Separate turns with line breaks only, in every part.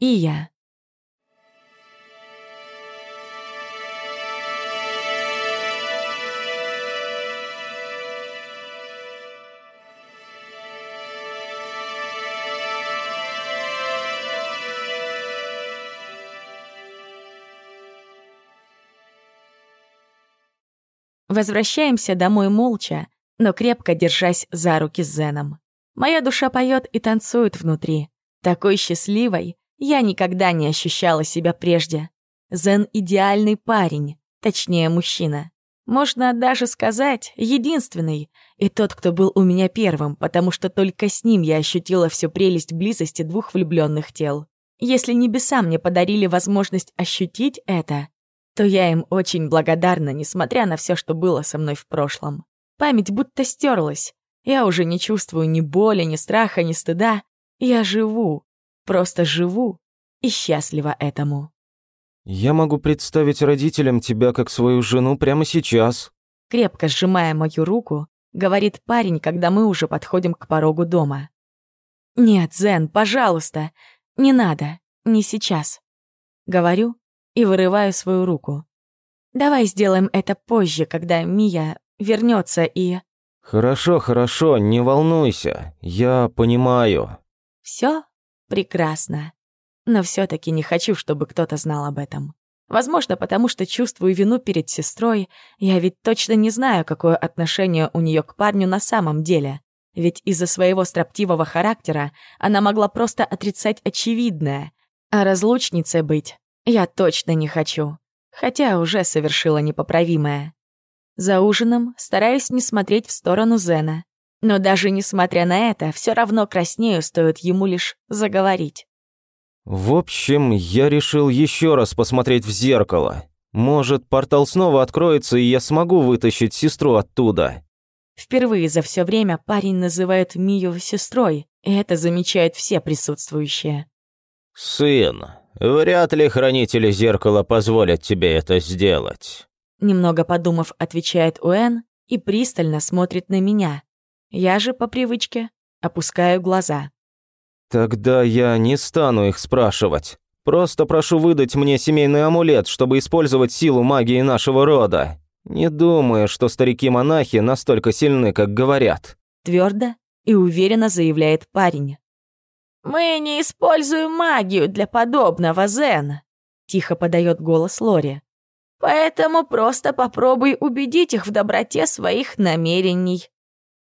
И я. Возвращаемся домой молча, но крепко держась за руки с Зеном. Моя душа поет и танцует внутри. Такой счастливой я никогда не ощущала себя прежде. Зен — идеальный парень, точнее, мужчина. Можно даже сказать, единственный, и тот, кто был у меня первым, потому что только с ним я ощутила всю прелесть близости двух влюбленных тел. Если небеса мне подарили возможность ощутить это, то я им очень благодарна, несмотря на все, что было со мной в прошлом. Память будто стерлась. Я уже не чувствую ни боли, ни страха, ни стыда. Я живу, просто живу и счастлива этому.
«Я могу представить родителям тебя как свою жену прямо сейчас»,
крепко сжимая мою руку, говорит парень, когда мы уже подходим к порогу дома. «Нет, Зен, пожалуйста, не надо, не сейчас», — говорю, и вырываю свою руку. «Давай сделаем это позже, когда Мия вернется и...»
«Хорошо, хорошо, не волнуйся, я понимаю».
Все прекрасно. Но все таки не хочу, чтобы кто-то знал об этом. Возможно, потому что чувствую вину перед сестрой. Я ведь точно не знаю, какое отношение у нее к парню на самом деле. Ведь из-за своего строптивого характера она могла просто отрицать очевидное. А разлучницей быть я точно не хочу, хотя уже совершила непоправимое. За ужином стараюсь не смотреть в сторону Зена, но даже несмотря на это, все равно краснею, стоит ему лишь заговорить.
«В общем, я решил еще раз посмотреть в зеркало. Может, портал снова откроется, и я смогу вытащить сестру оттуда».
Впервые за все время парень называет Мию сестрой, и это замечают все присутствующие.
«Сын, Вряд ли хранители зеркала позволят тебе это сделать.
Немного подумав, отвечает Уэн и пристально смотрит на меня. Я же по привычке опускаю глаза.
Тогда я не стану их спрашивать. Просто прошу выдать мне семейный амулет, чтобы использовать силу магии нашего рода. Не думаю, что старики-монахи настолько сильны, как говорят.
Твердо и уверенно заявляет парень.
«Мы не используем магию для подобного, Зен», — тихо подает голос Лори. «Поэтому просто попробуй убедить их в доброте своих намерений».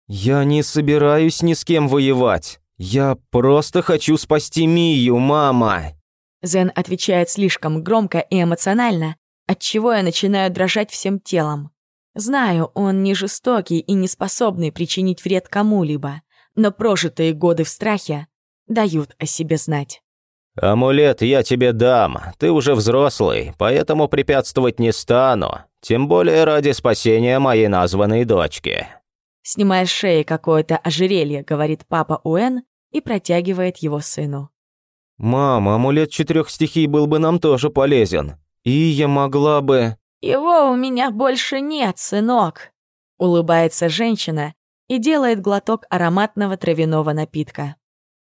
«Я не собираюсь ни с кем воевать. Я просто хочу спасти Мию, мама!»
Зен отвечает слишком громко и эмоционально, отчего я начинаю дрожать всем телом. Знаю, он не жестокий и не способный причинить вред кому-либо, но прожитые годы в страхе дают о себе знать.
«Амулет я тебе дам, ты уже взрослый, поэтому препятствовать не стану, тем более ради спасения моей названной дочки».
Снимая с шеи какое-то ожерелье, говорит папа Уэн и протягивает его сыну.
«Мам, амулет четырех стихий был бы нам тоже полезен, и я могла бы...»
«Его у меня больше нет, сынок», —
улыбается женщина и делает глоток ароматного травяного напитка.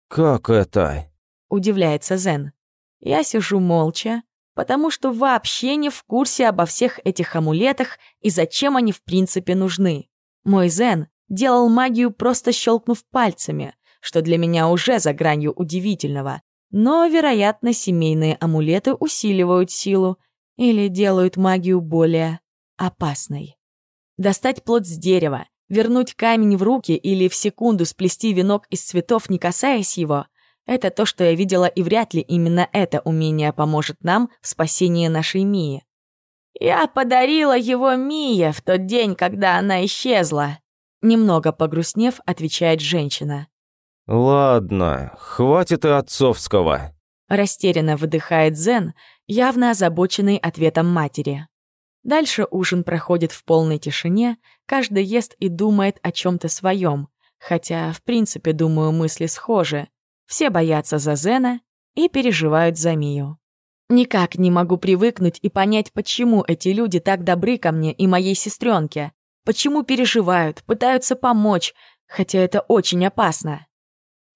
«Как это?»
— удивляется Зен. Я сижу молча, потому что вообще не в курсе обо всех этих амулетах и зачем они в принципе нужны. Мой Зен делал магию просто щелкнув пальцами, что для меня уже за гранью удивительного. Но, вероятно, семейные амулеты усиливают силу или делают магию более опасной. Достать плод с дерева, Вернуть камень в руки или в секунду сплести венок из цветов, не касаясь его — это то, что я видела, и вряд ли именно это умение поможет нам в спасении нашей Мии.
«Я подарила его Мие в тот день, когда она исчезла»,
немного погрустнев, отвечает женщина.
«Ладно, хватит и отцовского»,
растерянно выдыхает Зен, явно озабоченный ответом матери. Дальше ужин проходит в полной тишине, каждый ест и думает о чем то своем, хотя, в принципе, думаю, мысли схожи. Все боятся за Зена и переживают за Мию. Никак не могу привыкнуть и понять, почему эти люди так добры ко мне и моей сестренке, почему переживают, пытаются помочь, хотя это очень опасно.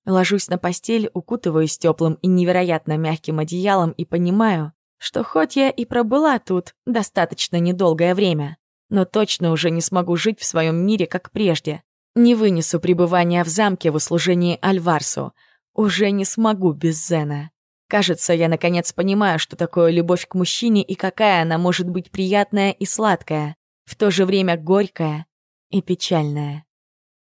Ложусь на постель, укутываюсь теплым и невероятно мягким одеялом и понимаю, что хоть я и пробыла тут достаточно недолгое время, но точно уже не смогу жить в своем мире, как прежде. Не вынесу пребывания в замке в услужении Альварсу. Уже не смогу без Зена. Кажется, я наконец понимаю, что такое любовь к мужчине и какая она может быть приятная и сладкая, в то же время горькая и печальная.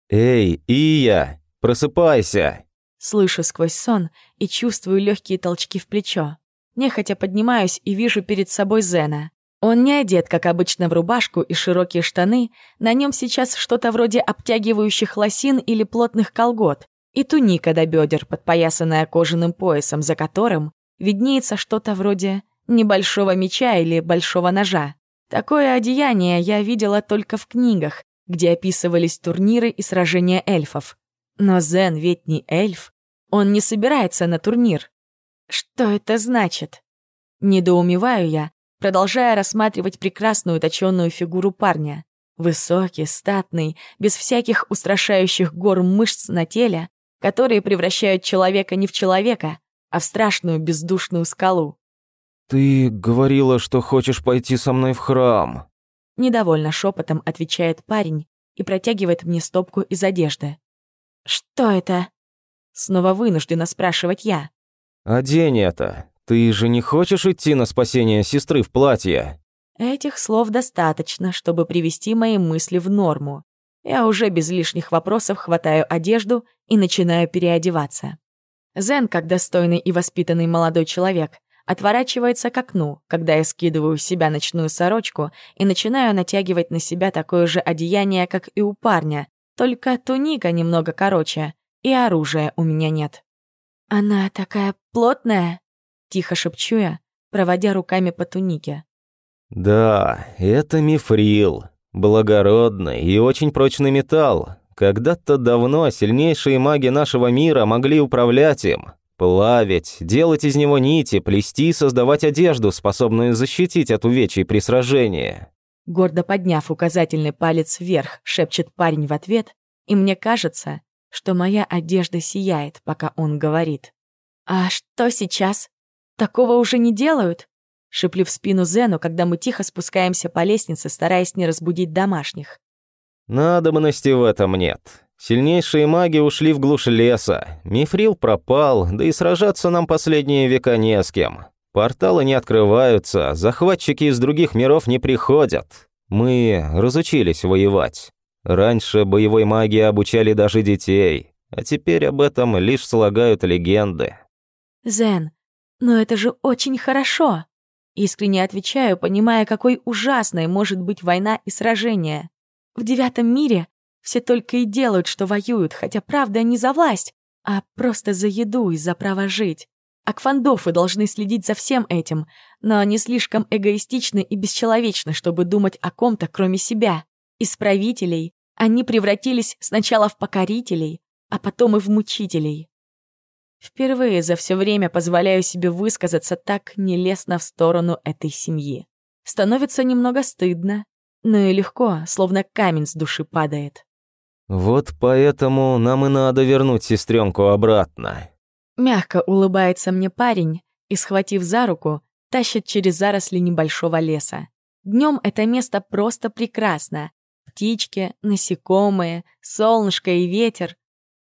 «Эй, Ия, просыпайся!»
Слышу сквозь сон и чувствую легкие толчки в плечо. Нехотя поднимаюсь и вижу перед собой Зена. Он не одет, как обычно, в рубашку и широкие штаны, на нем сейчас что-то вроде обтягивающих лосин или плотных колгот, и туника до бедер, подпоясанная кожаным поясом, за которым виднеется что-то вроде небольшого меча или большого ножа. Такое одеяние я видела только в книгах, где описывались турниры и сражения эльфов. Но Зен ведь не эльф, он не собирается на турнир. Что это значит? Недоумеваю я, продолжая рассматривать прекрасную точенную фигуру парня. Высокий, статный, без всяких устрашающих гор мышц на теле, которые превращают человека не в человека, а в страшную бездушную скалу.
«Ты говорила, что хочешь пойти со мной в храм»,
Недовольно шепотом отвечает парень и протягивает мне стопку из одежды. «Что это?» Снова вынуждена спрашивать я.
«Одень это. Ты же не хочешь идти на спасение сестры в платье?»
Этих слов достаточно, чтобы привести мои мысли в норму. Я уже без лишних вопросов хватаю одежду и начинаю переодеваться. Зен, как достойный и воспитанный молодой человек, отворачивается к окну, когда я скидываю с себя ночную сорочку и начинаю натягивать на себя такое же одеяние, как и у парня, только туника немного короче, и оружия у меня нет. «Она такая плотная?» Тихо шепчу я, проводя руками по тунике.
«Да, это мифрил. Благородный и очень прочный металл. Когда-то давно сильнейшие маги нашего мира могли управлять им. Плавить, делать из него нити, плести и создавать одежду, способную защитить от увечий при сражении».
Гордо подняв указательный палец вверх, шепчет парень в ответ, и мне кажется, что моя одежда сияет, пока он говорит. «А что сейчас?» Такого уже не делают?» Шиплю в спину Зену, когда мы тихо спускаемся по лестнице, стараясь не разбудить домашних.
«Надобности в этом нет. Сильнейшие маги ушли в глушь леса. Мифрил пропал, да и сражаться нам последние века не с кем. Порталы не открываются, захватчики из других миров не приходят. Мы разучились воевать. Раньше боевой магии обучали даже детей, а теперь об этом лишь слагают легенды».
«Зен, «Но это же очень хорошо!» Искренне отвечаю, понимая, какой ужасной может быть война и сражение. В девятом мире все только и делают, что воюют, хотя правда не за власть, а просто за еду и за право жить. Акфандофы должны следить за всем этим, но они слишком эгоистичны и бесчеловечны, чтобы думать о ком-то, кроме себя. Из правителей они превратились сначала в покорителей, а потом и в мучителей. Впервые за все время позволяю себе высказаться так нелестно в сторону этой семьи. Становится немного стыдно, но и легко, словно камень с души падает.
«Вот поэтому нам и надо вернуть сестренку обратно».
Мягко улыбается мне парень и, схватив за руку, тащит через заросли небольшого леса. Днем это место просто прекрасно. Птички, насекомые, солнышко и ветер.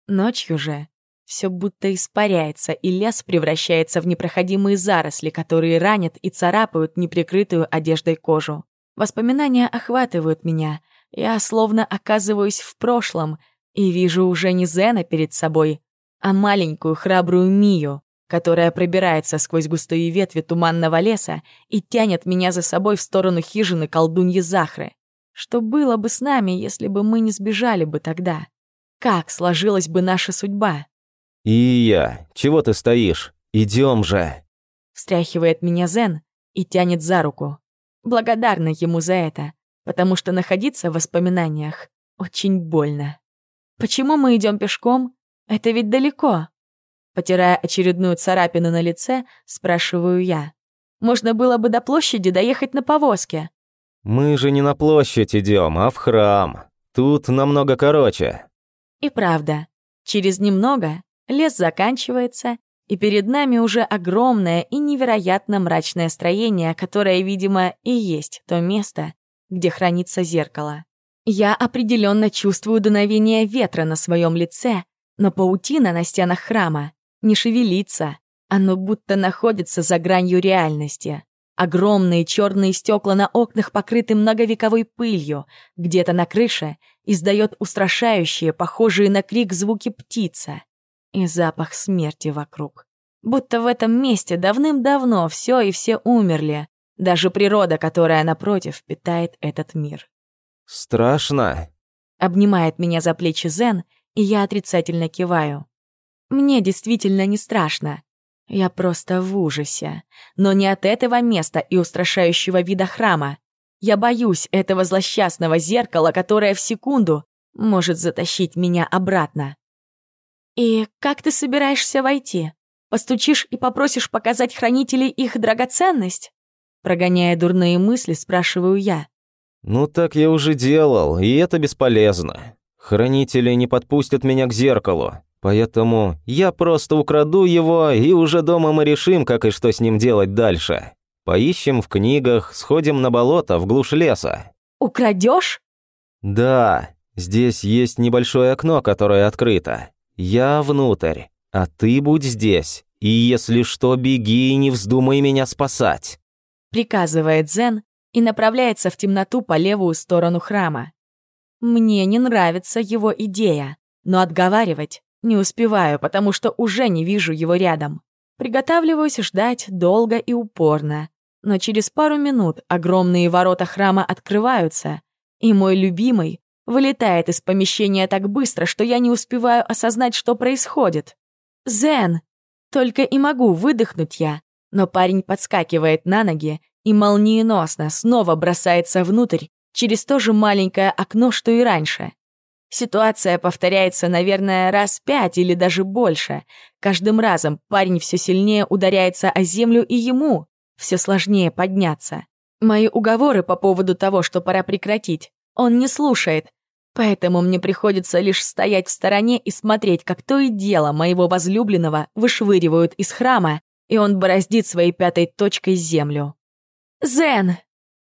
Ночью же все будто испаряется, и лес превращается в непроходимые заросли, которые ранят и царапают неприкрытую одеждой кожу. Воспоминания охватывают меня. Я словно оказываюсь в прошлом и вижу уже не Зена перед собой, а маленькую храбрую Мию, которая пробирается сквозь густые ветви туманного леса и тянет меня за собой в сторону хижины колдуньи Захры. Что было бы с нами, если бы мы не сбежали бы тогда? Как сложилась бы наша судьба?
«И я, чего ты стоишь? Идем же!»
Встряхивает меня Зен и тянет за руку. Благодарна ему за это, потому что находиться в воспоминаниях очень больно. Почему мы идем пешком? Это ведь далеко. Потирая очередную царапину на лице, спрашиваю я. Можно было бы до площади доехать на повозке.
Мы же не на площадь идем, а в храм. Тут намного короче.
И правда, через немного Лес заканчивается, и перед нами уже огромное и невероятно мрачное строение, которое, видимо, и есть то место, где хранится зеркало. Я определенно чувствую дуновение ветра на своем лице, но паутина на стенах храма не шевелится, оно будто находится за гранью реальности. Огромные черные стекла на окнах покрыты многовековой пылью, где-то на крыше издает устрашающие, похожие на крик звуки птица и запах смерти вокруг. Будто в этом месте давным-давно все и все умерли, даже природа, которая напротив питает этот мир.
«Страшно?»
Обнимает меня за плечи Зен, и я отрицательно киваю. Мне действительно не страшно. Я просто в ужасе. Но не от этого места и устрашающего вида храма. Я боюсь этого злосчастного зеркала, которое в секунду может затащить меня обратно. «И как ты собираешься войти? Постучишь и попросишь показать хранителей их драгоценность?» Прогоняя дурные мысли, спрашиваю я.
«Ну так я уже делал, и это бесполезно. Хранители не подпустят меня к зеркалу, поэтому я просто украду его, и уже дома мы решим, как и что с ним делать дальше. Поищем в книгах, сходим на болото в глушь леса».
«Украдешь?»
«Да, здесь есть небольшое окно, которое открыто. Я внутрь, а ты будь здесь, и если что, беги и не вздумай меня спасать»,
приказывает Зен и направляется в темноту по левую сторону храма. Мне не нравится его идея, но отговаривать не успеваю, потому что уже не вижу его рядом. Приготавливаюсь ждать долго и упорно, но через пару минут огромные ворота храма открываются, и мой любимый вылетает из помещения так быстро, что я не успеваю осознать, что происходит. «Зен!» Только и могу выдохнуть я, но парень подскакивает на ноги и молниеносно снова бросается внутрь через то же маленькое окно, что и раньше. Ситуация повторяется, наверное, раз пять или даже больше. Каждым разом парень все сильнее ударяется о землю, и ему все сложнее подняться. Мои уговоры по поводу того, что пора прекратить, он не слушает, Поэтому мне приходится лишь стоять в стороне и смотреть, как то и дело моего возлюбленного вышвыривают из храма, и он бороздит своей пятой точкой землю. «Зен!»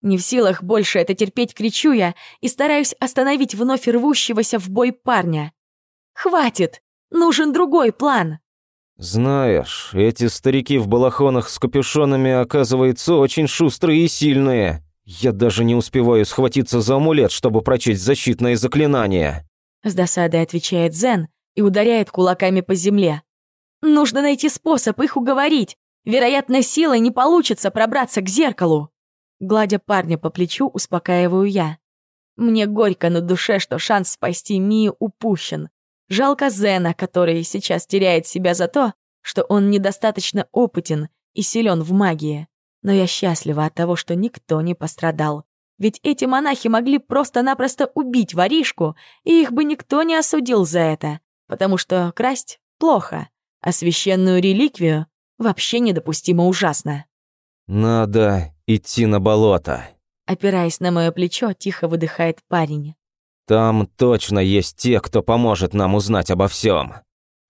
Не в силах больше это терпеть, кричу я и стараюсь остановить вновь рвущегося в бой парня. «Хватит! Нужен другой план!»
«Знаешь, эти старики в балахонах с капюшонами, оказывается, очень шустрые и сильные. Я даже не успеваю схватиться за амулет, чтобы прочесть защитное заклинание.
С досадой отвечает Зен и ударяет кулаками по земле. Нужно найти способ их уговорить. Вероятно, силой не получится пробраться к зеркалу. Гладя парня по плечу, успокаиваю я. Мне горько на душе, что шанс спасти Мию упущен. Жалко Зена, который сейчас теряет себя за то, что он недостаточно опытен и силен в магии. Но я счастлива от того, что никто не пострадал. Ведь эти монахи могли просто-напросто убить воришку, и их бы никто не осудил за это, потому что красть плохо, а священную реликвию вообще недопустимо ужасно.
«Надо идти на болото», —
опираясь на мое плечо, тихо выдыхает парень.
«Там точно есть те, кто поможет нам узнать обо всем.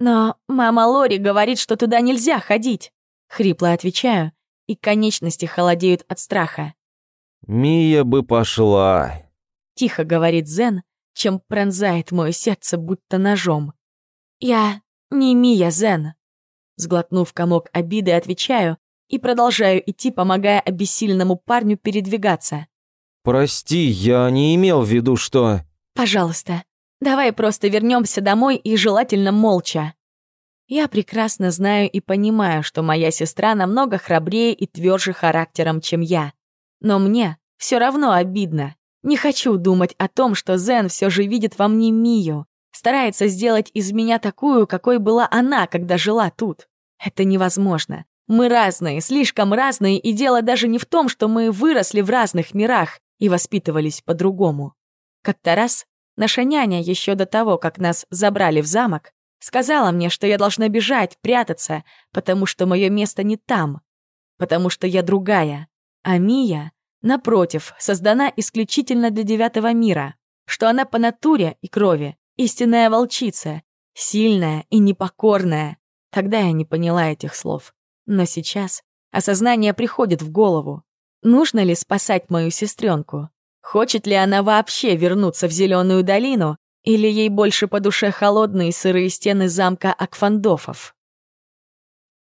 «Но мама Лори говорит, что туда нельзя ходить», — хрипло отвечаю, и конечности холодеют от страха.
«Мия бы пошла», —
тихо говорит Зен, чем пронзает мое сердце будто ножом. «Я не Мия, Зен». Сглотнув комок обиды, отвечаю и продолжаю идти, помогая обессильному парню передвигаться.
«Прости, я не имел в виду, что...»
«Пожалуйста, давай просто вернемся домой и желательно молча». Я прекрасно знаю и понимаю, что моя сестра намного храбрее и тверже характером, чем я. Но мне все равно обидно. Не хочу думать о том, что Зен все же видит во мне Мию, старается сделать из меня такую, какой была она, когда жила тут. Это невозможно. Мы разные, слишком разные, и дело даже не в том, что мы выросли в разных мирах и воспитывались по-другому. Как-то раз наша няня еще до того, как нас забрали в замок, Сказала мне, что я должна бежать, прятаться, потому что мое место не там, потому что я другая. А Мия, напротив, создана исключительно для девятого мира, что она по натуре и крови истинная волчица, сильная и непокорная. Тогда я не поняла этих слов. Но сейчас осознание приходит в голову. Нужно ли спасать мою сестренку? Хочет ли она вообще вернуться в Зеленую долину, или ей больше по душе холодные сырые стены замка Акфандофов?